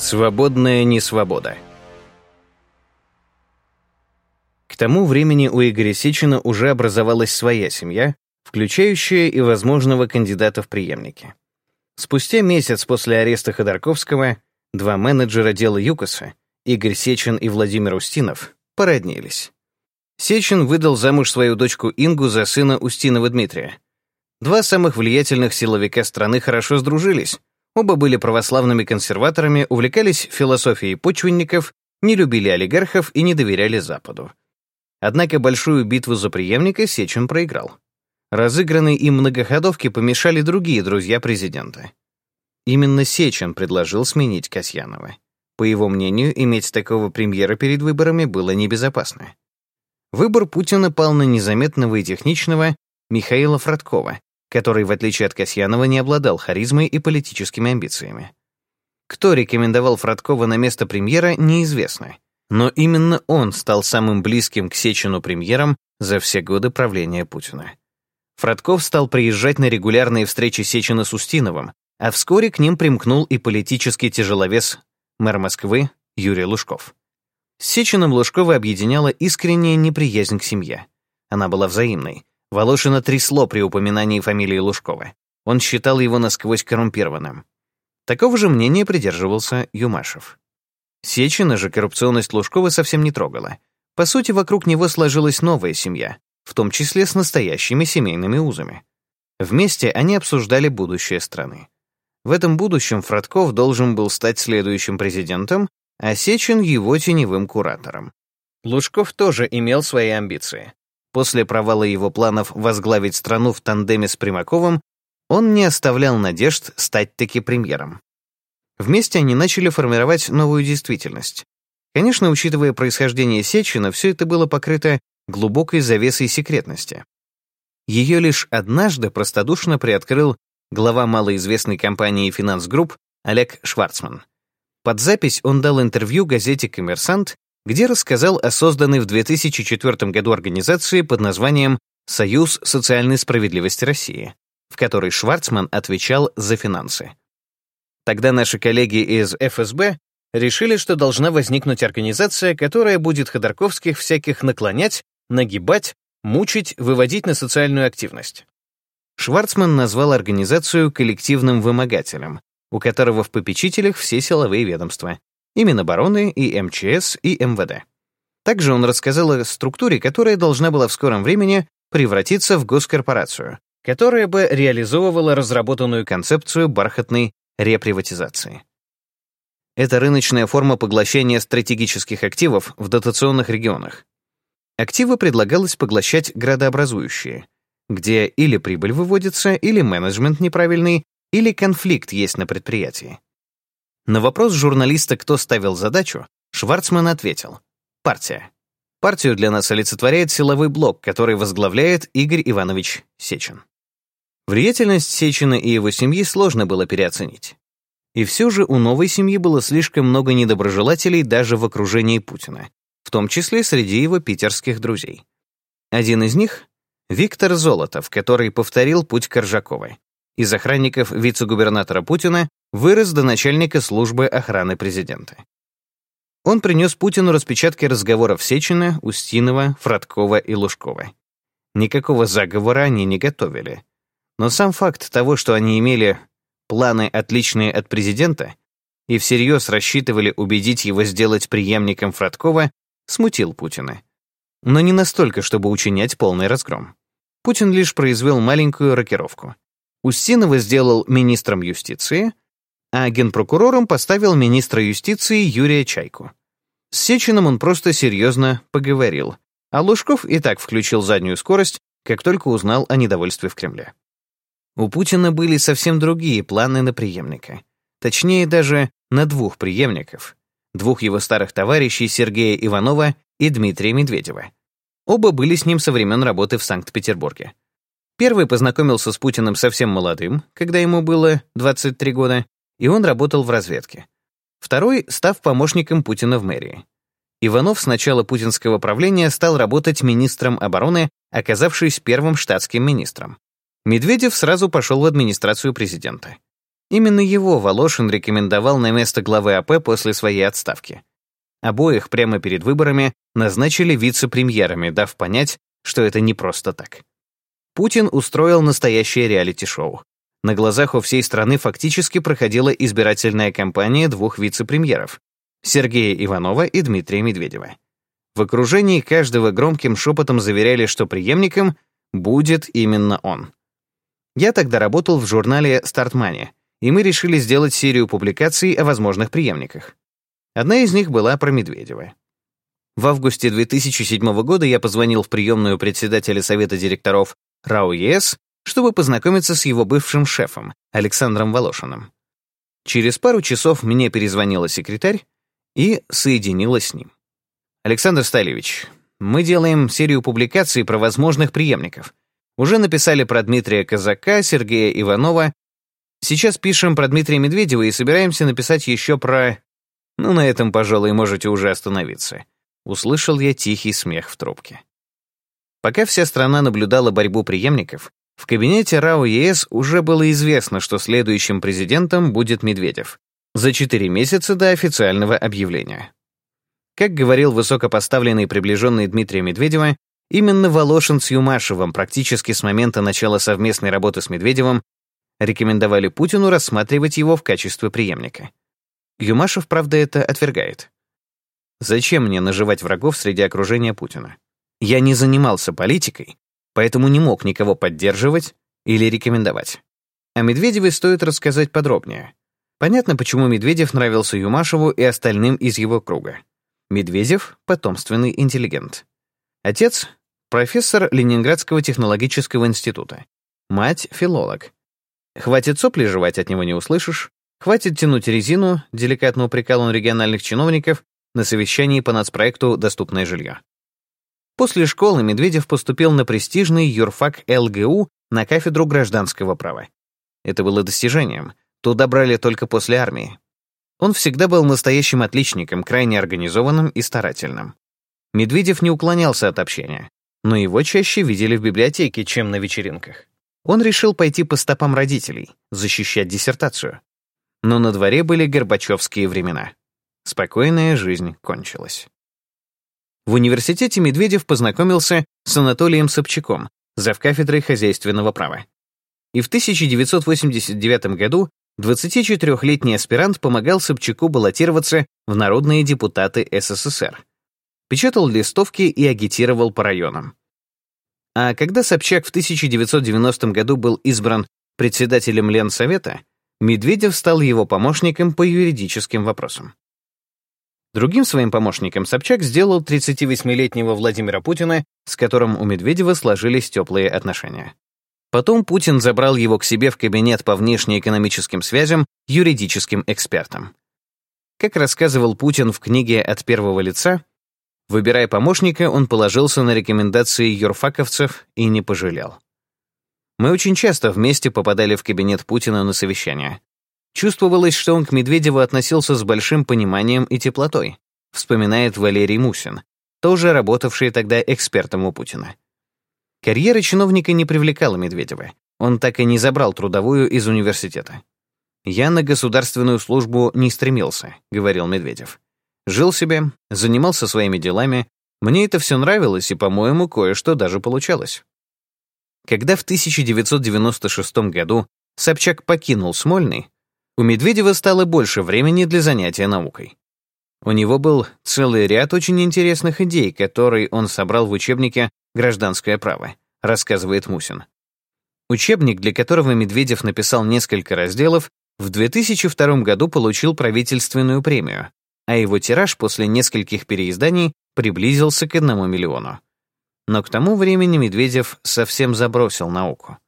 Свободная несвобода. К тому времени у Игоря Сечина уже образовалась своя семья, включающая и возможного кандидата в преемники. Спустя месяц после ареста Ходорковского два менеджера дела ЮКОСа, Игорь Сечин и Владимир Устинов, породнились. Сечин выдал замуж свою дочку Ингу за сына Устинова Дмитрия. Два самых влиятельных силовика страны хорошо сдружились, Оба были православными консерваторами, увлекались философией почвенников, не любили олигархов и не доверяли Западу. Однако большую битву за преемника Сечин проиграл. Разыгранные им многоходовки помешали другие друзья президента. Именно Сечин предложил сменить Касьянова. По его мнению, иметь такого премьера перед выборами было небезопасно. Выбор Путина пал на незаметного и техничного Михаила Фродкова, который, в отличие от Касьянова, не обладал харизмой и политическими амбициями. Кто рекомендовал Фродкова на место премьера, неизвестно. Но именно он стал самым близким к Сечину премьером за все годы правления Путина. Фродков стал приезжать на регулярные встречи Сечина с Устиновым, а вскоре к ним примкнул и политический тяжеловес мэр Москвы Юрий Лужков. С Сечиным Лужкова объединяла искренняя неприязнь к семье. Она была взаимной, Волошина трясло при упоминании фамилии Лужкова. Он считал его насквозь коррумпированным. Такого же мнения придерживался Юмашев. Сечина же коррупционность Лужкова совсем не трогала. По сути, вокруг него сложилась новая семья, в том числе с настоящими семейными узами. Вместе они обсуждали будущее страны. В этом будущем Фродков должен был стать следующим президентом, а Сечин — его теневым куратором. Лужков тоже имел свои амбиции. После провала его планов возглавить страну в тандеме с Примаковым, он не оставлял надежд стать таки премьером. Вместе они начали формировать новую действительность. Конечно, учитывая происхождение Сечина, все это было покрыто глубокой завесой секретности. Ее лишь однажды простодушно приоткрыл глава малоизвестной компании «Финанс Групп» Олег Шварцман. Под запись он дал интервью газете «Коммерсант» где рассказал о созданной в 2004 году организации под названием «Союз социальной справедливости России», в которой Шварцман отвечал за финансы. Тогда наши коллеги из ФСБ решили, что должна возникнуть организация, которая будет Ходорковских всяких наклонять, нагибать, мучить, выводить на социальную активность. Шварцман назвал организацию коллективным вымогателем, у которого в попечителях все силовые ведомства, и Минобороны, и МЧС, и МВД. Также он рассказал о структуре, которая должна была в скором времени превратиться в госкорпорацию, которая бы реализовывала разработанную концепцию бархатной реприватизации. Это рыночная форма поглощения стратегических активов в дотационных регионах. Активы предлагалось поглощать градообразующие, где или прибыль выводится, или менеджмент неправильный, или конфликт есть на предприятии. На вопрос журналиста, кто ставил задачу, Шварцман ответил «Партия». Партию для нас олицетворяет силовой блок, который возглавляет Игорь Иванович Сечин. Влиятельность Сечина и его семьи сложно было переоценить. И все же у новой семьи было слишком много недоброжелателей даже в окружении Путина, в том числе среди его питерских друзей. Один из них — Виктор Золотов, который повторил путь Коржаковой. Из охранников вице-губернатора Путина вырос до начальника службы охраны президента. Он принес Путину распечатки разговоров Сечина, Устинова, Фродкова и Лужкова. Никакого заговора они не готовили. Но сам факт того, что они имели планы, отличные от президента, и всерьез рассчитывали убедить его сделать преемником Фродкова, смутил Путина. Но не настолько, чтобы учинять полный разгром. Путин лишь произвел маленькую рокировку. Устинова сделал министром юстиции, а генпрокурором поставил министра юстиции Юрия Чайку. С Сечиным он просто серьезно поговорил, а Лужков и так включил заднюю скорость, как только узнал о недовольстве в Кремле. У Путина были совсем другие планы на преемника. Точнее, даже на двух преемников. Двух его старых товарищей Сергея Иванова и Дмитрия Медведева. Оба были с ним со времен работы в Санкт-Петербурге. Первый познакомился с Путиным совсем молодым, когда ему было 23 года, и он работал в разведке. Второй, став помощником Путина в мэрии. Иванов с начала путинского правления стал работать министром обороны, оказавшись первым штатским министром. Медведев сразу пошел в администрацию президента. Именно его Волошин рекомендовал на место главы АП после своей отставки. Обоих прямо перед выборами назначили вице-премьерами, дав понять, что это не просто так. Путин устроил настоящее реалити-шоу. На глазах у всей страны фактически проходила избирательная кампания двух вице-премьеров — Сергея Иванова и Дмитрия Медведева. В окружении каждого громким шепотом заверяли, что преемником будет именно он. Я тогда работал в журнале «Стартмани», и мы решили сделать серию публикаций о возможных преемниках. Одна из них была про Медведева. В августе 2007 года я позвонил в приемную председателя совета директоров РАО ЕС, чтобы познакомиться с его бывшим шефом, Александром Волошиным. Через пару часов мне перезвонила секретарь и соединила с ним. «Александр Сталевич, мы делаем серию публикаций про возможных преемников. Уже написали про Дмитрия Казака, Сергея Иванова. Сейчас пишем про Дмитрия Медведева и собираемся написать еще про... Ну, на этом, пожалуй, можете уже остановиться. Услышал я тихий смех в трубке. Пока вся страна наблюдала борьбу преемников, в кабинете РАО ЕС уже было известно, что следующим президентом будет Медведев. За четыре месяца до официального объявления. Как говорил высокопоставленный приближенный Дмитрия Медведева, именно Волошин с Юмашевым практически с момента начала совместной работы с Медведевым рекомендовали Путину рассматривать его в качестве преемника. Юмашев, правда, это отвергает. Зачем мне наживать врагов среди окружения Путина? Я не занимался политикой, поэтому не мог никого поддерживать или рекомендовать. О Медведеве стоит рассказать подробнее. Понятно, почему Медведев нравился Юмашеву и остальным из его круга. Медведев — потомственный интеллигент. Отец — профессор Ленинградского технологического института. Мать — филолог. Хватит сопли жевать, от него не услышишь. Хватит тянуть резину, деликатно упрекал он региональных чиновников на совещании по нацпроекту «Доступное жилье». После школы Медведев поступил на престижный юрфак ЛГУ на кафедру гражданского права. Это было достижением. Туда брали только после армии. Он всегда был настоящим отличником, крайне организованным и старательным. Медведев не уклонялся от общения, но его чаще видели в библиотеке, чем на вечеринках. Он решил пойти по стопам родителей, защищать диссертацию. Но на дворе были горбачевские времена. Спокойная жизнь кончилась. В университете Медведев познакомился с Анатолием Собчаком, завкафедрой хозяйственного права. И в 1989 году 24-летний аспирант помогал Собчаку баллотироваться в народные депутаты СССР. Печатал листовки и агитировал по районам. А когда Собчак в 1990 году был избран председателем Ленсовета, Медведев стал его помощником по юридическим вопросам. Другим своим помощником Собчак сделал 38-летнего Владимира Путина, с которым у Медведева сложились теплые отношения. Потом Путин забрал его к себе в кабинет по внешнеэкономическим связям юридическим экспертом. Как рассказывал Путин в книге «От первого лица», выбирая помощника, он положился на рекомендации юрфаковцев и не пожалел. Мы очень часто вместе попадали в кабинет Путина на совещания. Чувствовалось, что он к Медведеву относился с большим пониманием и теплотой, вспоминает Валерий Мусин, тоже работавший тогда экспертом у Путина. Карьера чиновника не привлекала Медведева. Он так и не забрал трудовую из университета. «Я на государственную службу не стремился», — говорил Медведев. «Жил себе, занимался своими делами. Мне это все нравилось, и, по-моему, кое-что даже получалось». Когда в 1996 году Собчак покинул Смольный, у Медведева стало больше времени для занятия наукой. У него был целый ряд очень интересных идей, которые он собрал в учебнике «Гражданское право», рассказывает Мусин. Учебник, для которого Медведев написал несколько разделов, в 2002 году получил правительственную премию, а его тираж после нескольких переизданий приблизился к одному миллиону. Но к тому времени Медведев совсем забросил науку.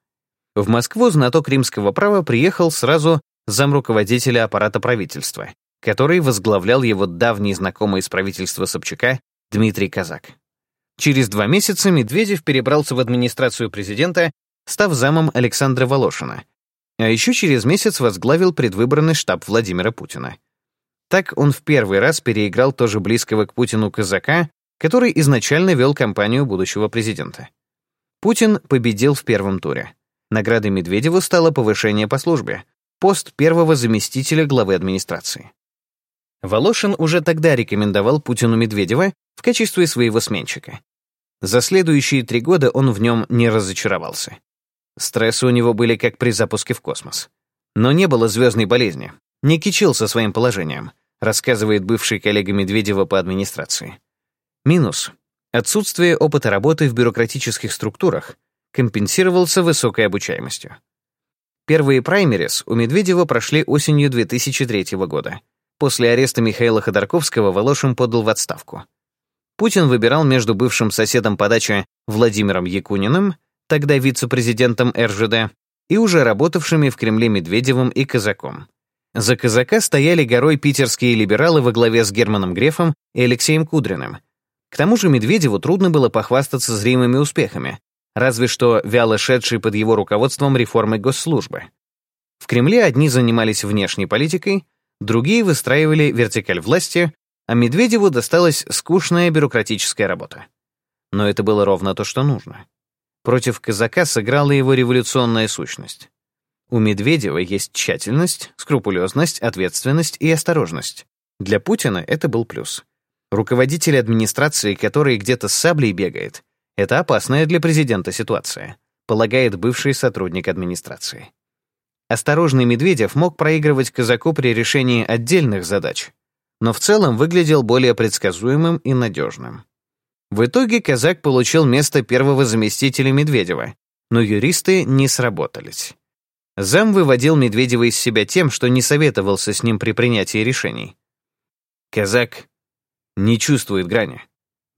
В Москву знаток римского права приехал сразу замруководителя аппарата правительства, который возглавлял его давний знакомый из правительства Собчака Дмитрий Казак. Через два месяца Медведев перебрался в администрацию президента, став замом Александра Волошина, а еще через месяц возглавил предвыборный штаб Владимира Путина. Так он в первый раз переиграл тоже близкого к Путину казака, который изначально вел кампанию будущего президента. Путин победил в первом туре. Наградой Медведеву стало повышение по службе, пост первого заместителя главы администрации. Волошин уже тогда рекомендовал Путину Медведева в качестве своего сменщика. За следующие три года он в нем не разочаровался. Стрессы у него были как при запуске в космос. Но не было звездной болезни, не кичился своим положением, рассказывает бывший коллега Медведева по администрации. Минус — отсутствие опыта работы в бюрократических структурах компенсировался высокой обучаемостью. Первые праймерис у Медведева прошли осенью 2003 года. После ареста Михаила Ходорковского Волошин подал в отставку. Путин выбирал между бывшим соседом по даче Владимиром Якуниным, тогда вице-президентом РЖД, и уже работавшими в Кремле Медведевым и Казаком. За Казака стояли горой питерские либералы во главе с Германом Грефом и Алексеем Кудриным. К тому же Медведеву трудно было похвастаться зримыми успехами, разве что вяло шедшей под его руководством реформы госслужбы. В Кремле одни занимались внешней политикой, другие выстраивали вертикаль власти, а Медведеву досталась скучная бюрократическая работа. Но это было ровно то, что нужно. Против казака сыграла его революционная сущность. У Медведева есть тщательность, скрупулезность, ответственность и осторожность. Для Путина это был плюс. Руководитель администрации, который где-то с саблей бегает, это опасная для президента ситуация, полагает бывший сотрудник администрации. Осторожный Медведев мог проигрывать казаку при решении отдельных задач, но в целом выглядел более предсказуемым и надежным. В итоге казак получил место первого заместителя Медведева, но юристы не сработались. Зам выводил Медведева из себя тем, что не советовался с ним при принятии решений. Казак не чувствует грани,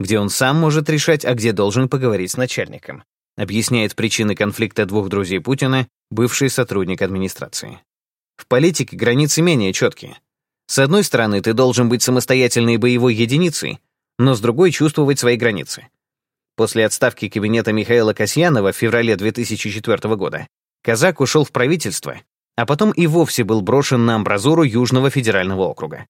где он сам может решать, а где должен поговорить с начальником, объясняет причины конфликта двух друзей Путина бывший сотрудник администрации. В политике границы менее четкие. С одной стороны, ты должен быть самостоятельной боевой единицей, но с другой — чувствовать свои границы. После отставки кабинета Михаила Касьянова в феврале 2004 года Казак ушел в правительство, а потом и вовсе был брошен на амбразуру Южного федерального округа.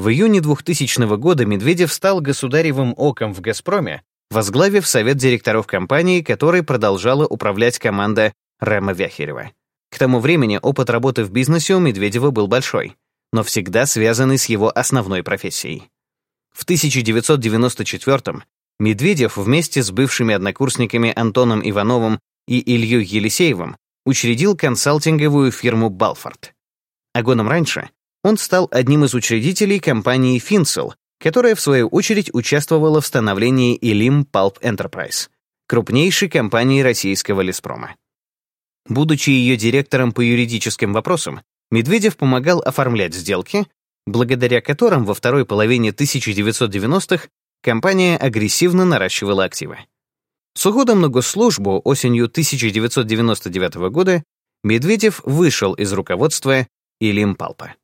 В июне 2000 года Медведев стал государевым оком в «Газпроме», возглавив совет директоров компании, которой продолжала управлять команда Рэма Вяхерева. К тому времени опыт работы в бизнесе у Медведева был большой — но всегда связанный с его основной профессией. В 1994-м Медведев вместе с бывшими однокурсниками Антоном Ивановым и Ильей Елисеевым учредил консалтинговую фирму «Балфорд». А годом раньше он стал одним из учредителей компании «Финсел», которая, в свою очередь, участвовала в становлении Илим Pulp Enterprise, крупнейшей компании российского леспрома. Будучи ее директором по юридическим вопросам, Медведев помогал оформлять сделки, благодаря которым во второй половине 1990-х компания агрессивно наращивала активы. С уходом на госслужбу осенью 1999 года Медведев вышел из руководства Илимпалпа.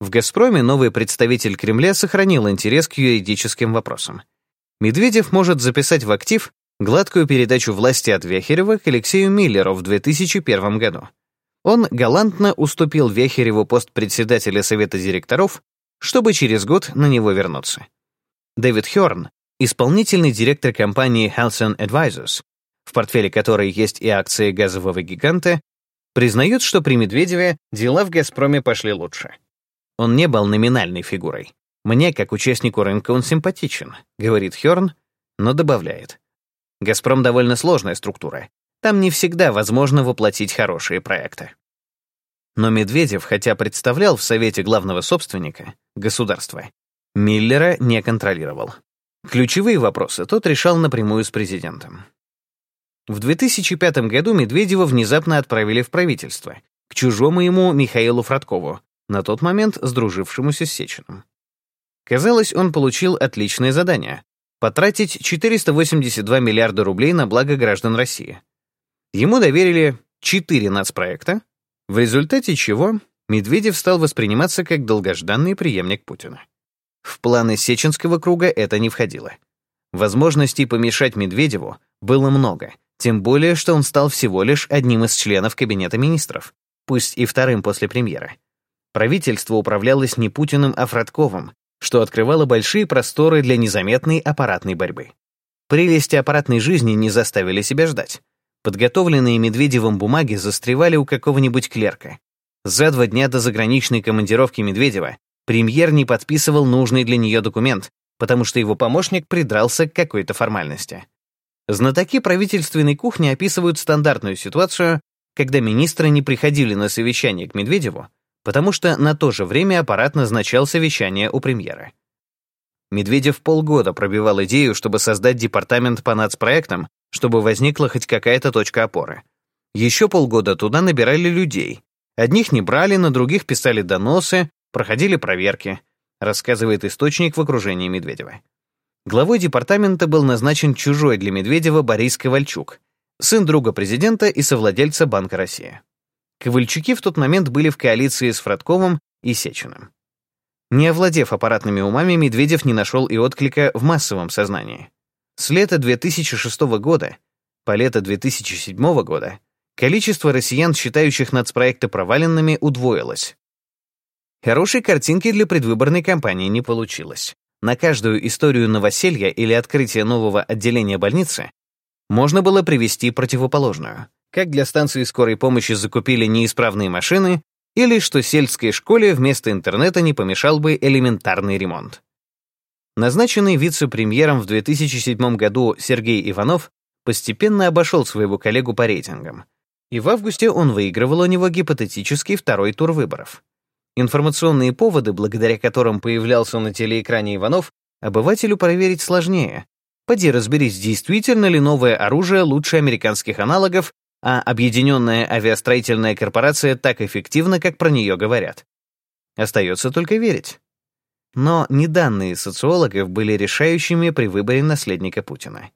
В «Газпроме» новый представитель Кремля сохранил интерес к юридическим вопросам. Медведев может записать в актив гладкую передачу власти от Вяхерева к Алексею Миллеру в 2001 году. Он галантно уступил Вехереву пост председателя совета директоров, чтобы через год на него вернуться. Дэвид Хёрн, исполнительный директор компании Halcyon Advisors, в портфеле которой есть и акции газового гиганта, признает, что при Медведеве дела в «Газпроме» пошли лучше. Он не был номинальной фигурой. «Мне, как участнику рынка, он симпатичен», — говорит Хёрн, но добавляет. «Газпром» — довольно сложная структура. Там не всегда возможно воплотить хорошие проекты. Но Медведев, хотя представлял в Совете главного собственника, государства, Миллера не контролировал. Ключевые вопросы тот решал напрямую с президентом. В 2005 году Медведева внезапно отправили в правительство, к чужому ему Михаилу Фродкову, на тот момент сдружившемуся с Сечиным. Казалось, он получил отличное задание — потратить 482 миллиарда рублей на благо граждан России. Ему доверили четыре нацпроекта, в результате чего Медведев стал восприниматься как долгожданный преемник Путина. В планы Сеченского круга это не входило. Возможностей помешать Медведеву было много, тем более, что он стал всего лишь одним из членов Кабинета министров, пусть и вторым после премьера. Правительство управлялось не Путиным, а Фродковым, что открывало большие просторы для незаметной аппаратной борьбы. Прелести аппаратной жизни не заставили себя ждать. Подготовленные Медведевым бумаги застревали у какого-нибудь клерка, За два дня до заграничной командировки Медведева премьер не подписывал нужный для нее документ, потому что его помощник придрался к какой-то формальности. Знатоки правительственной кухни описывают стандартную ситуацию, когда министры не приходили на совещание к Медведеву, потому что на то же время аппарат назначал совещание у премьера. Медведев полгода пробивал идею, чтобы создать департамент по нацпроектам, чтобы возникла хоть какая-то точка опоры. Еще полгода туда набирали людей. Одних не брали, на других писали доносы, проходили проверки, рассказывает источник в окружении Медведева. Главой департамента был назначен чужой для Медведева Борис Ковальчук, сын друга президента и совладельца Банка России. Ковальчуки в тот момент были в коалиции с Фродковым и Сечиным. Не овладев аппаратными умами, Медведев не нашел и отклика в массовом сознании. С лета 2006 года по лето 2007 года количество россиян, считающих нацпроекты проваленными, удвоилось. Хорошей картинки для предвыборной кампании не получилось. На каждую историю новоселья или открытия нового отделения больницы можно было привести противоположную. Как для станции скорой помощи закупили неисправные машины, или что сельской школе вместо интернета не помешал бы элементарный ремонт. Назначенный вице-премьером в 2007 году Сергей Иванов постепенно обошел своего коллегу по рейтингам, и в августе он выигрывал у него гипотетический второй тур выборов. Информационные поводы, благодаря которым появлялся на телеэкране Иванов, обывателю проверить сложнее. Поди разберись, действительно ли новое оружие лучше американских аналогов, а объединенная авиастроительная корпорация так эффективна, как про нее говорят. Остается только верить. Но не данные социологов были решающими при выборе наследника Путина.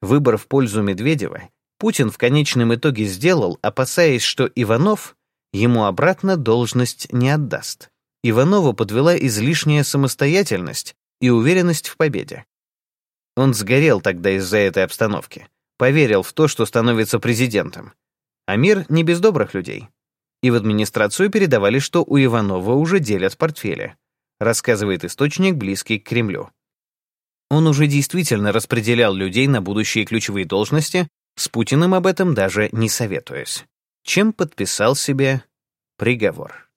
Выбор в пользу Медведева Путин в конечном итоге сделал, опасаясь, что Иванов ему обратно должность не отдаст. Иванова подвела излишняя самостоятельность и уверенность в победе. Он сгорел тогда из-за этой обстановки, поверил в то, что становится президентом. А мир не без добрых людей. И в администрацию передавали, что у Иванова уже делят портфели, рассказывает источник, близкий к Кремлю. Он уже действительно распределял людей на будущие ключевые должности, с Путиным об этом даже не советуясь чем подписал себе приговор.